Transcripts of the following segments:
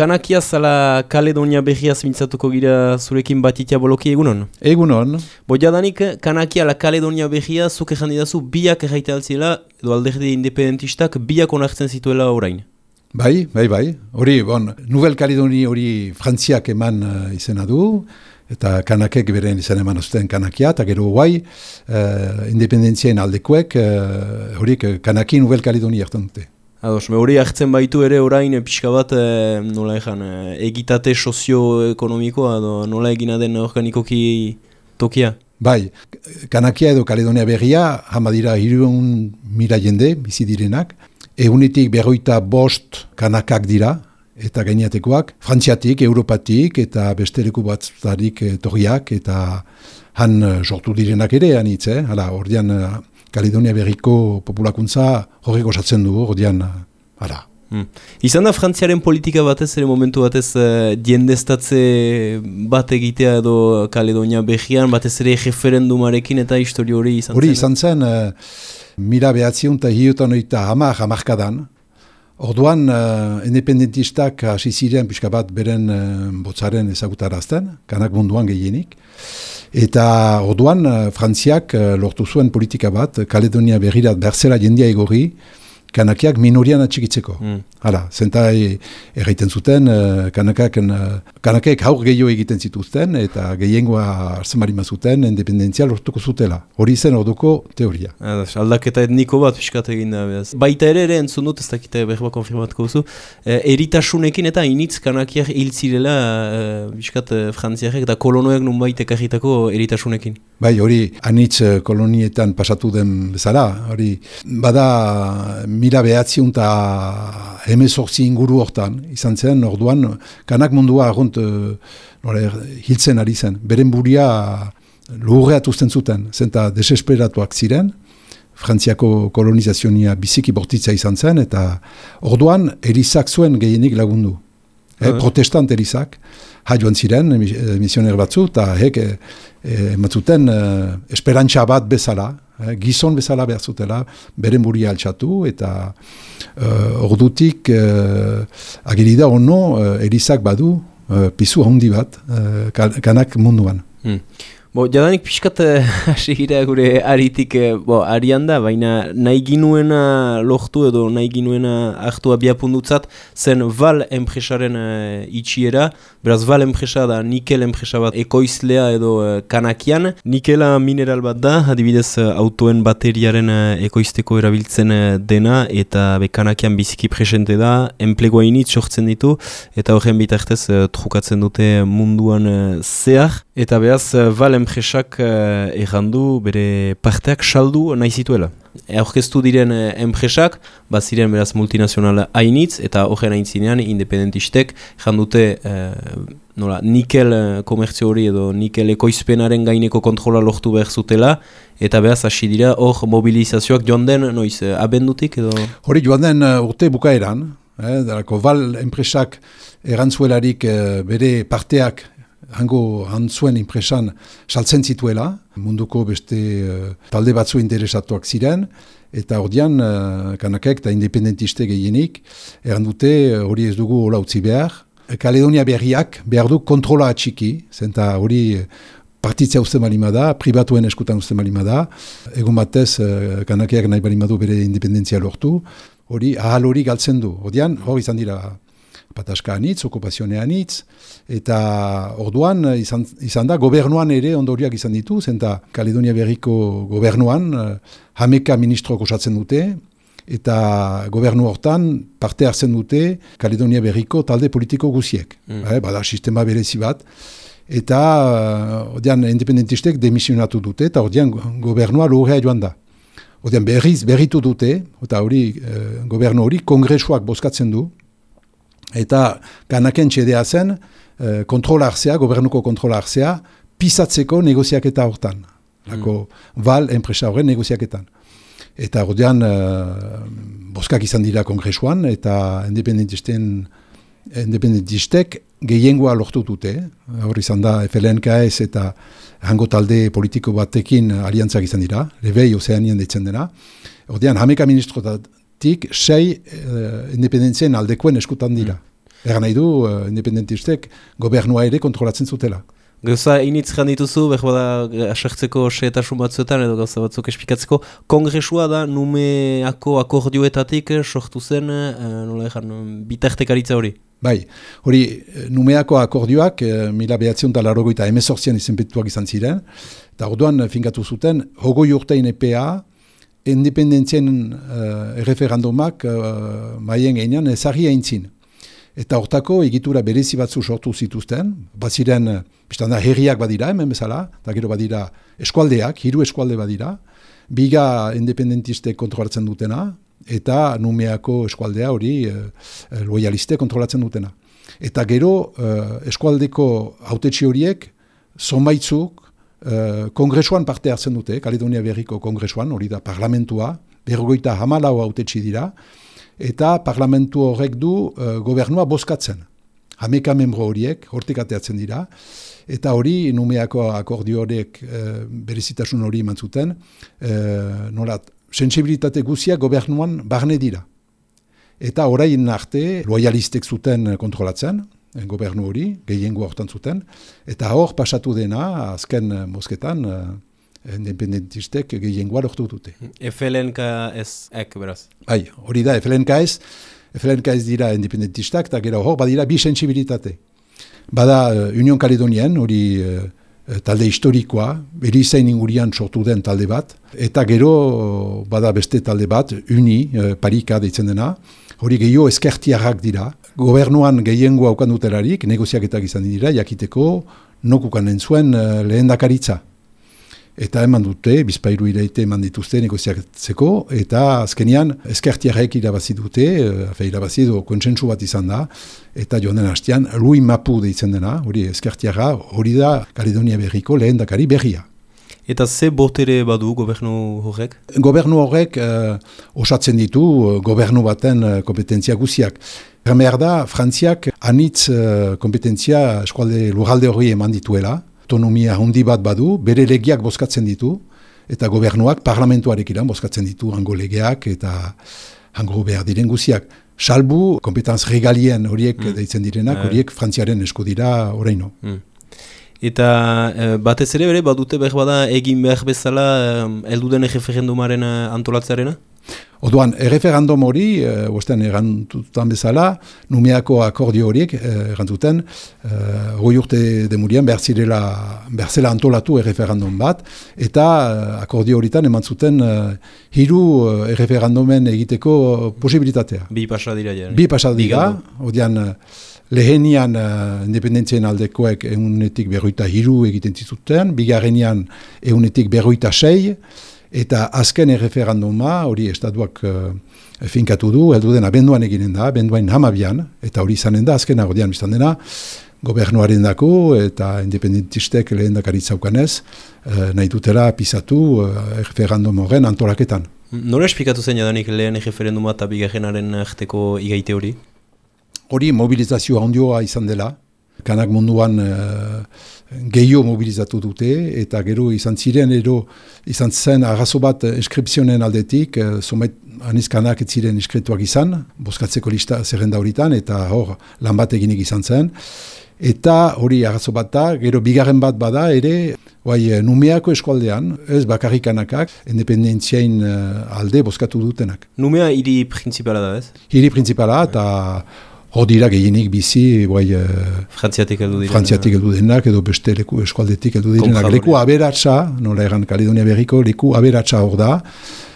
Kanakia zala Kaledonia behiaz mintzatuko gira zurekin batitia boloki egunon? Egunon. Bo jadanik, Kanakia la Kaledonia behia zuke jandidazu biak erraite altzela, edo alderdi independentistak biak onartzen zituela orain. Bai, bai, bai. Hori, bon, Nouvelle Kaledonia hori frantziak eman uh, izena du, eta kanakek beren izan eman azten kanakia, eta gero guai, uh, independentzien aldekuek, uh, horik kanaki Nouvelle Kaledonia hartan dute. Ados, hori hartzen baitu ere orain pixka bat, e, nola ezan, egitate sozioekonomikoa, nola egina den organikoki tokia? Bai, Kanakia edo Kaledonia berria, hama dira hiruen mira jende, bizi direnak, egunetik berroita bost kanakak dira, eta gainatekoak, frantziatik, europatik, eta bestereku bat zarik torriak, eta han sortu direnak ere, anitz, eh? Hala, ordean, Kaledonia berriko populakuntza horrek osatzen du, odian, ara. Hmm. Izan da frantziaren politika batez, ere momentu batez, uh, diendestatze bat egitea edo Kaledonia berrian, batez ere referendumarekin eta histori hori izan zen? Hori izan zen, uh, mira behatzion eta hiotan oita hamar hamarkadan, Orduan, uh, independentistak hasi ziren pixka bat beren uh, botzaren ezagutarazten, kanak munduan gehienik. Eta orduan, uh, Frantziak uh, lortu zuen politika bat, Kaledonia berrirat berzela jendia egorri, kanakiak minorian atxikitzeko. Mm. Hala, zenta erraiten zuten, uh, kanakak, uh, haur gehiago egiten zituzten, eta gehiengoa hartzen marima zuten, independentzia lortuko zutela. Hori zen orduko teoria. Adas, aldaketa etniko bat piskat egin da. Behaz. Baita ere ere entzun dut, ez dakite behar bat konfirmatuko zu, eh, eritasunekin eta initz kanakiak hil zirela eh, piskat eh, frantziarek eta kolonoek nun ekarritako eritasunekin. Bai, hori, anitz eh, kolonietan pasatu den bezala, hori, bada mila behatziun eta hemezortzi inguru hortan, izan zen, orduan, kanak mundua argunt uh, hiltzen ari zen. Beren buria lurreat usten zuten, zenta desesperatuak ziren, Frantziako kolonizazionia biziki bortitza izan zen, eta orduan erizak zuen gehienik lagundu. Eh, protestant erizak, haioan ziren, misioner batzu, eta hek, e, matzuten, esperantza bat bezala, Eh, gizon bezala behar zutela, beren buria altxatu, eta uh, ordutik uh, agirida ono uh, erizak badu uh, pizu handi bat kanak munduan. Hmm. Bo, jadanik pixkat eh, hasi gira gure aritik, eh, bo, arian da, baina nahi ginuena lohtu edo nahi ginuena hartu abiapundutzat, zen val enpresaren uh, itxiera, beraz val enpresa da nikel enpresa bat ekoizlea edo kanakian, nikela mineral bat da, adibidez autoen bateriaren ekoizteko erabiltzen dena, eta be kanakian biziki presente da, enplegoa initz sortzen ditu, eta horren bitartez uh, trukatzen dute munduan uh, zehar, eta beraz val enpresak uh, errandu bere parteak saldu nahi zituela. Aurkeztu diren uh, enpresak, bat ziren beraz multinazional hainitz, eta horren haintzinean independentistek jandute uh, nola, nikel uh, komertzio hori edo nikel ekoizpenaren gaineko kontrola lortu behar zutela, eta beraz hasi dira hor mobilizazioak joan den, noiz, uh, abendutik edo? Hori joan den uh, urte bukaeran, eh, darako val enpresak erantzuelarik uh, bere parteak hango hantzuen impresan saltzen zituela, munduko beste uh, talde batzu interesatuak ziren, eta ordian uh, kanakek eta independentiste gehienik, eran dute eh, hori ez dugu hola utzi behar, Kaledonia berriak behar du kontrola atxiki, zenta hori partitzea uste malimada, pribatuen eskutan uste malimada, egun batez uh, kanakeak nahi balimadu bere independentzia lortu, hori ahal hori galtzen du, ordian hori izan dira pataska anitz, okupazionea anitz, eta orduan izan, izan da, gobernuan ere ondoriak izan ditu, zenta Kaledonia berriko gobernuan, uh, hameka ministroak osatzen dute, eta gobernu hortan parte hartzen dute Kaledonia berriko talde politiko guziek. Mm. Eh, bada sistema berezi bat, eta uh, ordean independentistek demisionatu dute, eta ordean gobernua lorrea joan da. Ordean berriz berritu dute, eta hori uh, gobernu hori kongresuak boskatzen du, eta kanaken txedea zen e, kontrola gobernuko kontrola hartzea, pisatzeko negoziaketa hortan. Lako, mm. val, enpresa horren negoziaketan. Eta ordean, e, boskak izan dira kongresuan, eta independentisten independentistek gehiengoa lortu dute. Hor izan da, FLNKS eta hango talde politiko batekin aliantzak izan dira, lebei ozeanian ditzen dena. Ordean, hameka ministrotatik sei uh, independentzien aldekoen eskutan dira. Egan nahi du, uh, independentistek gobernua ere kontrolatzen zutela. Gauza initz dituzu, behar bada asertzeko seetasun batzuetan edo gauza batzuk espikatzeko. Kongresua da numeako akordioetatik sortu zen, e, nola ezan, bitartekaritza hori? Bai, hori numeako akordioak e, mila behatzion da larogoita emezortzian izenpetuak izan ziren, eta orduan finkatu zuten, hogoi urtein EPA, independentzien uh, erreferandumak uh, maien gainean ezagri aintzin. Eta hortako egitura berezi batzu sortu zituzten, baziren, biztanda, herriak badira, hemen bezala, eta gero badira eskualdeak, hiru eskualde badira, biga independentiste kontrolatzen dutena, eta numeako eskualdea hori e, loyaliste kontrolatzen dutena. Eta gero e, eskualdeko autetxi horiek, zonbaitzuk, e, kongresuan parte hartzen dute, Kaledonia Berriko kongresuan, hori da parlamentua, berrogoita hamalau autetxi dira, eta parlamentu horrek du uh, gobernua boskatzen. Hameka membro horiek, hortik ateatzen dira, eta hori numeako akordio horiek uh, berezitasun hori iman zuten, uh, nolat, sensibilitate guzia gobernuan barne dira. Eta orain arte, loyalistek zuten kontrolatzen, gobernu hori, gehiengo hortan zuten, eta hor pasatu dena, azken mosketan, independentistek gehiengoa lortu dute. FLNK ez ek, beraz? Bai, hori da, FLNK ez, FLNK ez dira independentistak, eta gero hor, badira bi sensibilitate. Bada Union Caledonian, hori talde historikoa, beri zain ingurian sortu den talde bat, eta gero bada beste talde bat, Uni, Parika deitzen dena, hori gehiago eskertiarrak dira. Gobernuan gehiengoa aukandutelarik, negoziaketak izan dira, jakiteko, nokukan zuen uh, lehen dakaritza eta eman dute, bizpairu iraite eman dituzte negoziatzeko, eta azkenian eskertiarek irabazi dute, e, irabazi edo kontsentsu bat izan da, eta joan den hastean, Louis Mapu deitzen dena, hori eskertiara, hori da Kaledonia berriko lehen dakari berria. Eta ze botere badu gobernu horrek? Gobernu horrek uh, osatzen ditu uh, gobernu baten uh, kompetentzia guziak. Ermear da, Frantziak anitz uh, kompetentzia eskualde lurralde hori eman dituela, autonomia handi bat badu, bere legiak bozkatzen ditu, eta gobernuak parlamentuarek iran bozkatzen ditu hango legeak eta hango behar diren guziak. Salbu, kompetanz regalien horiek mm. deitzen direnak, horiek frantziaren esku dira horreino. Mm. Eta e, batez ere bere, badute behar bada egin behar bezala e, elduden referendumaren eh, antolatzearena? Oduan, erreferandum hori, e, ostean errantutan bezala, numeako akordio horiek eh, errantuten, e, hori urte demurian behar zela antolatu erreferandum bat, eta akordio horietan eman zuten e, hiru erreferandumen egiteko posibilitatea. Bi pasadira ja. Bi pasadira, odian, lehenian uh, independentzien aldekoek egunetik berroita hiru egiten zituten, bigarrenian egunetik berroita sei, Eta azken erreferanduma, hori estatuak uh, finkatu du, heldu dena benduan eginen da, benduain hamabian, eta hori izanen da, azken agordian biztan dena, gobernuaren dako eta independentistek lehen dakaritzaukanez, uh, nahi dutela pisatu uh, erreferandum horren antolaketan. Nora espikatu zen jadanik lehen erreferenduma eta bigarrenaren arteko igaite hori? Hori mobilizazioa ondioa izan dela, kanak munduan gehiago mobilizatu dute, eta gero izan ziren, ero izan zen arrazo bat inskripzionen aldetik, somet eh, anizkanak ez ziren inskrituak izan, boskatzeko lista zerrenda horitan, eta hor lan bat eginik izan zen. Eta hori arrazo bat da, gero bigarren bat bada ere, bai, numeako eskualdean, ez bakarrikanakak, independentziain eh, alde boskatu dutenak. Numea hiri principala da, ez? Hiri principala, eta Hor dira gehienik bizi, bai, frantziatik edu direnak. Frantziatik edu direnak, edo beste leku eskualdetik edu direnak. Leku aberatsa, nola egan Kalidonia berriko, leku aberatsa hor da,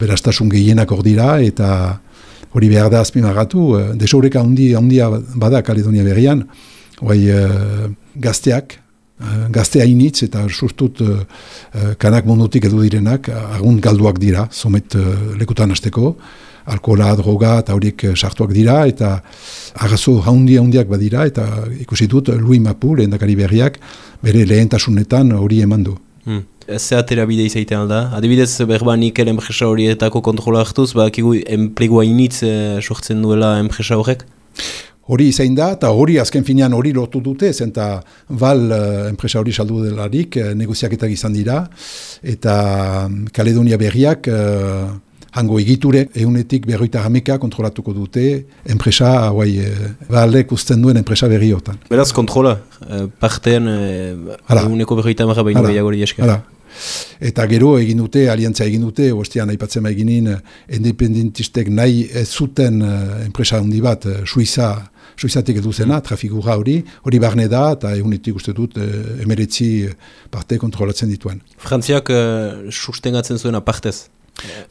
beraztasun gehienak hor dira, eta hori behar da azpimagatu, uh, desaureka handia bada Kalidonia berrian, bai, gazteak, gaztea initz, eta sustut uh, kanak mundutik edu direnak, agun galduak dira, somet uh, lekutan azteko, alkohola, droga eta horiek eh, sartuak dira, eta agazo haundi haundiak badira, eta ikusi dut Louis Mapu, lehen dakari berriak, bere lehentasunetan hori eman du. Hmm. Ze atera bide izaiten alda? Adibidez, berba nik enpresa horietako kontrola hartuz, ba, kigu enplegua initz eh, sortzen duela enpresa horrek? Hori izain da, eta hori azken finean hori lortu dute, zenta val uh, enpresa hori saldu delarik, uh, negoziaketak izan dira, eta um, Kaledonia berriak hango egiturek eunetik berroita hamika kontrolatuko dute enpresa, hauai, e, balek usten duen enpresa berriotan. Beraz, kontrola, e, partean e, eguneko berroita hamaka baino gehiagori esker. Eta gero egin dute, aliantza egin dute, ostian aipatzen eginin, independentistek nahi ez zuten enpresa handi bat, Suiza, Suizatik edu zena, mm. trafigura hori, hori barne da, eta egunetik uste dut, emeretzi parte kontrolatzen dituen. Frantziak uh, sustengatzen zuen apartez?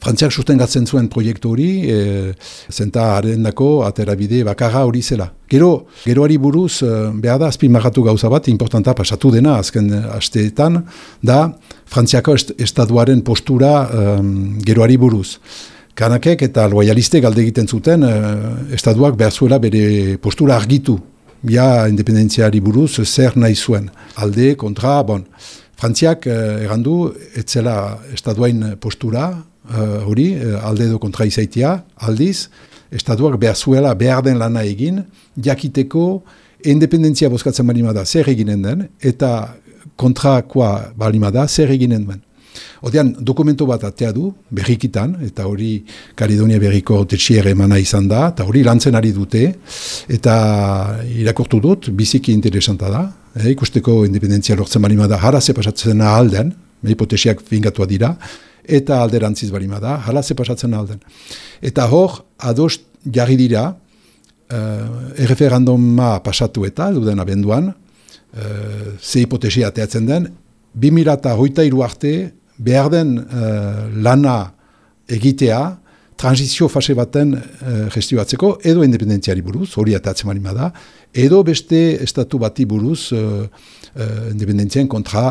Frantziak sustengatzen zuen proiektu hori, e, zenta arendako aterabide bakarra hori zela. Gero, geroari buruz, e, behar da, azpimarratu gauza bat, importanta pasatu dena, azken asteetan, da, Frantziako est estaduaren postura um, geroari buruz. Kanakek eta loyaliste galde egiten zuten, uh, estaduak behar zuela bere postura argitu. Ja, independentziari buruz, zer nahi zuen. Alde, kontra, bon. Frantziak uh, errandu, etzela estaduain postura, hori, uh, alde edo kontra izaitia, aldiz, estatuak behar zuela behar den lana egin, jakiteko independentzia bozkatzen balimada zer eginen den, eta kontrakoa balimada zer eginen den. Odean, dokumento bat atea du, berrikitan, eta hori Karidonia berriko tetsier emana izan da, eta hori lantzen ari dute, eta irakortu dut, biziki interesanta da, eh, ikusteko independentzia lortzen balimada, jara zepasatzen alden, hipotesiak fingatua dira, eta alderantziz barima da, hala ze pasatzen alden. Eta hor, adost jarri dira, uh, erreferanduma pasatu eta, duden abenduan, uh, ze hipotesia teatzen den, 2000 eta hoita iru arte, behar den uh, lana egitea, transizio fase baten uh, gestioatzeko, edo independentziari buruz, hori atatzen marima da, edo beste estatu bati buruz, uh, independentzien kontra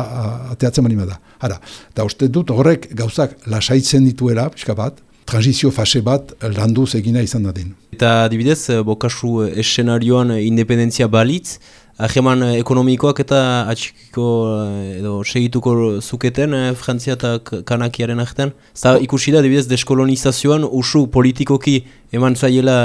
manima da. Hara, eta uste dut horrek gauzak lasaitzen dituela, pixka bat, transizio fase bat landuz egina izan da den. Eta dibidez, eh, bokasu eszenarioan independentzia balitz, Aheman ekonomikoak eta atxikiko edo segituko zuketen eh, Frantzia eta Kanakiaren artean. Zta ikusi da, dibidez, deskolonizazioan usu politikoki eman zaiela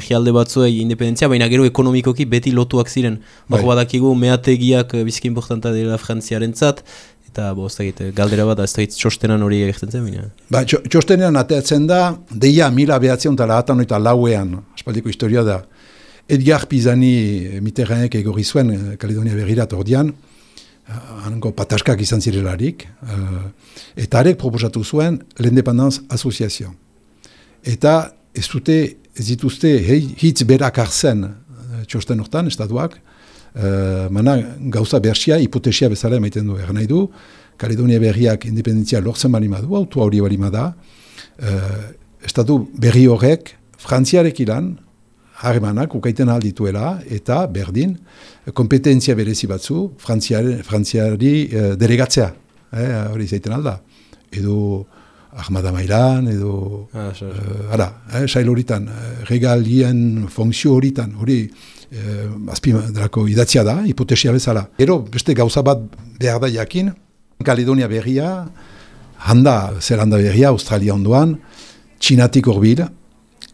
egialde batzuei independentzia, baina gero ekonomikoki beti lotuak ziren. Bai. badakigu meategiak bizki importanta dela Frantziaren zat, eta bo, galdera bat, ez da txostenan hori egiten zen, baina. Ba, txostenan ateatzen da, deia mila behatzen eta lahatan eta lauean, aspaldiko historia da, Edgar Pizani Mitterrandek egorri zuen eh, Kaledonia berrirat ordian, eh, hanko pataskak izan zirelarik, eta arek proposatu zuen l'Independence Association. Eta ez dute, ez dituzte, hitz berak arzen txosten hortan, estatuak, uh, mana gauza bersia, hipotesia bezala emaiten du, erra nahi du, Kaledonia berriak independentzia lortzen bali madu, autua hori bali mada, uh, estatu berri horrek, frantziarek ilan, harremanak ukaiten aldituela eta berdin kompetentzia berezi batzu frantziari, frantziari uh, delegatzea. Eh, hori zaiten alda edo Ahmada Mairan edo ah, uh, ara, eh, sail horitan uh, regalien funksio horitan hori uh, azpi drako idatzia da hipotesia bezala. Ero beste gauza bat behar da jakin Kalidonia berria handa, zer handa berria Australia ondoan Txinatik horbila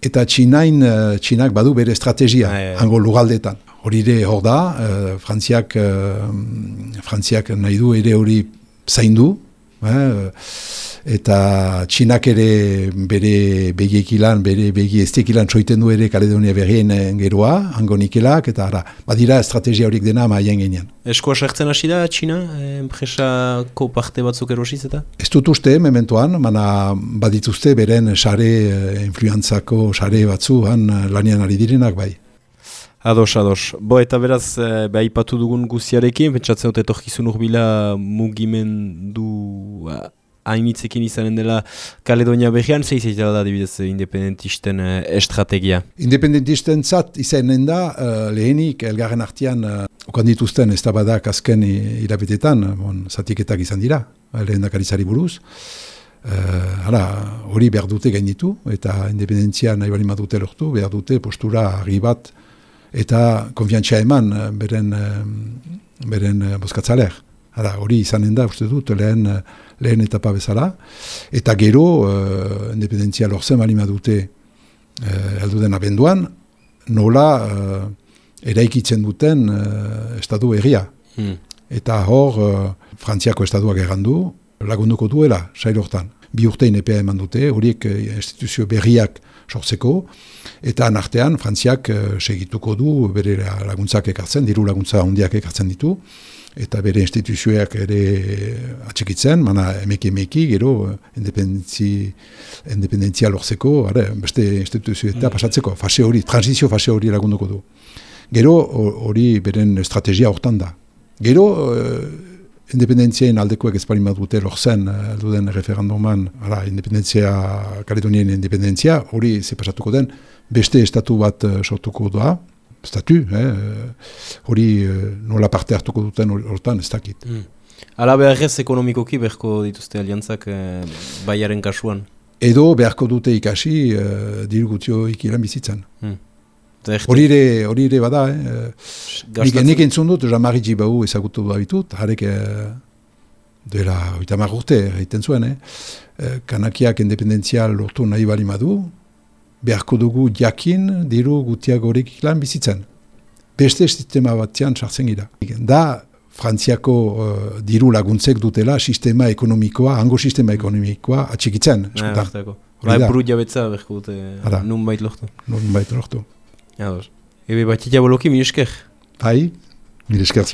eta txinain, uh, txinak badu bere estrategia, ah, hango lugaldetan. Hori ere hor da, uh, frantziak, uh, frantziak nahi du ere hori zaindu, eh, eta txinak ere bere begiekilan, bere begi estekilan soiten du ere Kaledonia berrien geroa, hango nikelak, eta ara, badira estrategia horik dena maien genian. Eskoa sartzen hasi da, Txina, enpresako parte batzuk erosiz eta? Ez dut uste, mementoan, mana badituzte beren sare, influentzako sare batzu, han lanian ari direnak bai. Ados, ados. Bo, eta beraz, e, behipatu dugun guziarekin, pentsatzen dut etorkizun urbila mugimendu hainitzekin izanen dela Kaledonia behian, zeiz dela da dibidez independentisten uh, estrategia? Independentisten zat izanen da, uh, lehenik elgarren artian uh, okan dituzten ez tabadak azken irabetetan, bon, zatiketak izan dira, lehen dakarizari buruz. Uh, hala, hori behar dute gainitu, eta independentzia nahi bali madute lortu, behar dute postura harri bat, eta konfiantzia eman beren, beren boskatzaleak. Hala, hori izanen da, uste dut, lehen, lehen etapa bezala. Eta gero, uh, independentzia lortzen bali dute uh, eldu den abenduan, nola uh, eraikitzen duten uh, estatu erria. Hmm. Eta hor, uh, frantziako estatuak errandu, lagunduko duela, sail hortan. bi urtein EPA eman dute, horiek instituzio berriak sortzeko, eta nartean Frantziak segituko du bere laguntzak ekartzen, diru laguntza handiak ekartzen ditu, eta bere instituzioak ere atxikitzen, mana emeki emeki, gero independentzia lortzeko, are, beste instituzioetan mm. pasatzeko, fase hori, transizio fase hori lagunduko du. Gero hori beren estrategia hortan da. Gero uh, independentziaen aldekoek ezparin bat dute lortzen, uh, duden referenduman, ara, independentzia, Kaledonien independentzia, hori ze pasatuko den, beste estatu bat uh, sortuko da, statu, eh, hori eh, nola parte hartuko duten hortan ez dakit. Mm. Ala beharrez ekonomikoki beharko dituzte aliantzak eh, baiaren kasuan? Edo beharko dute ikasi eh, dirgutio ikilan bizitzan. Mm. Hori ere, bada, eh. nik, nik entzun dut, Jean-Marie Gibau ezagutu da bitut, harek eh, duela oita urte egiten zuen, eh. eh kanakiak independentzia lortu nahi bali madu, beharko dugu jakin diru gutiak horrek lan bizitzen. Beste sistema batzean sartzen gira. Da, Frantziako uh, diru laguntzek dutela sistema ekonomikoa, hango sistema ekonomikoa atxikitzen. Bai, buru jabetza beharko dute, nun bait lohtu. Nun bait lohtu. Ebe, bat boloki, mi esker. Bai, mi esker